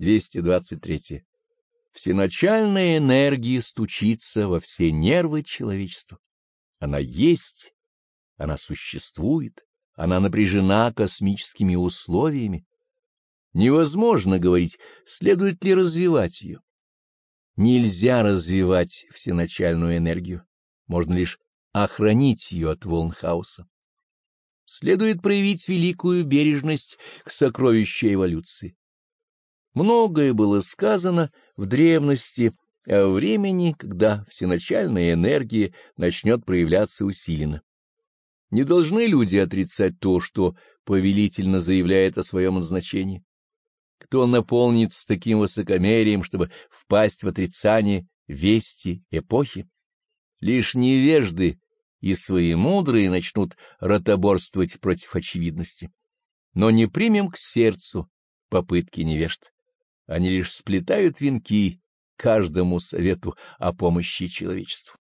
223. Всеначальная энергия стучится во все нервы человечества. Она есть, она существует, она напряжена космическими условиями. Невозможно говорить, следует ли развивать ее. Нельзя развивать всеначальную энергию, можно лишь охранить ее от волн хаоса. Следует проявить великую бережность к сокровищу эволюции. Многое было сказано в древности о времени, когда всеначальная энергия начнет проявляться усиленно. Не должны люди отрицать то, что повелительно заявляет о своем назначении. Кто наполнится таким высокомерием, чтобы впасть в отрицание вести эпохи? Лишь невежды и свои мудрые начнут ротоборствовать против очевидности. Но не примем к сердцу попытки невежд. Они лишь сплетают венки каждому совету о помощи человечеству.